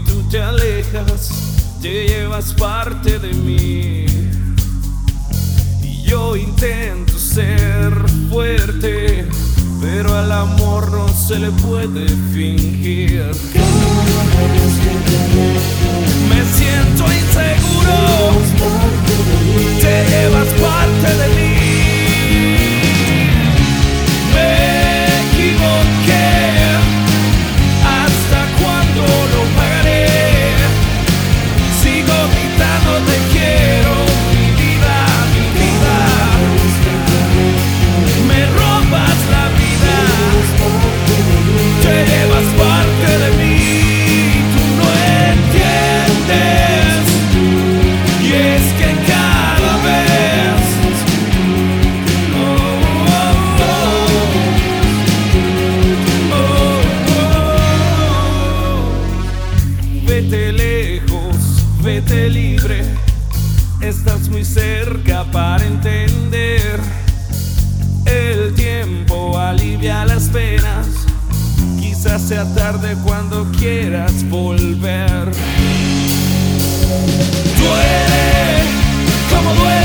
tú te alejas, te llevas parte de mí. Y yo intento ser fuerte, pero al amor no se le puede fingir. Vete lejos, vete libre, estás muy cerca para entender. El tiempo alivia las penas, quizás sea tarde cuando quieras volver. Duele, como duele